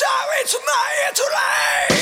sorry to my intellect.